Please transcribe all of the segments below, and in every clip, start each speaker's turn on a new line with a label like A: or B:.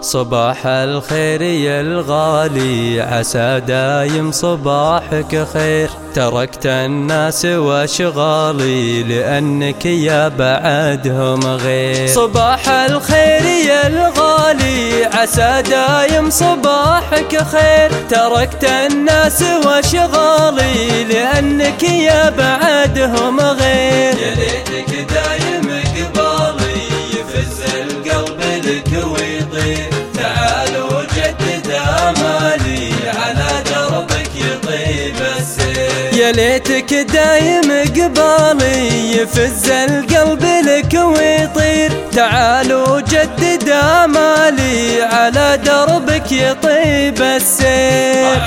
A: صباح الخير يا الغالي عسى دايم صباحك خير. تركت الناس وأشغالي لأنك يا بعدهم غير. صباح الخير يا الغالي عسى دايم صباحك خير. تركت الناس وأشغالي لأنك يا بعدهم
B: ليتك دايم قبالي يفز القلب لك ويطير. تعال وجدد آمالي على دربك يطيب السير.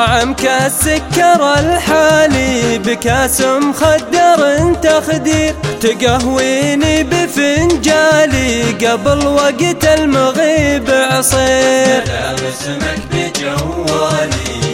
A: طعم كاس سكر الحالي بكاس مخدر تخدير. تقهويني بفنجالي قبل وقت المغيب عصير.
B: سلام اسمك بجوالي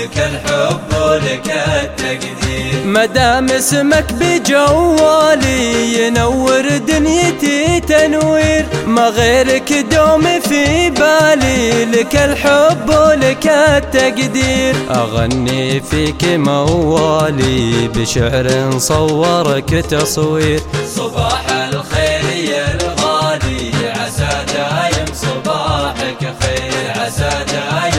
B: لك الحب ولك التقدير.
A: مدام اسمك بجوالي ينور دنيتي تنوير. ما غيرك دوم في بالي لك الحب ولك التقدير. أغني فيك موالي بشعر صورك تصوير.
B: صباح الخير يا الغالي عسى دايم صباحك خير عسى دايم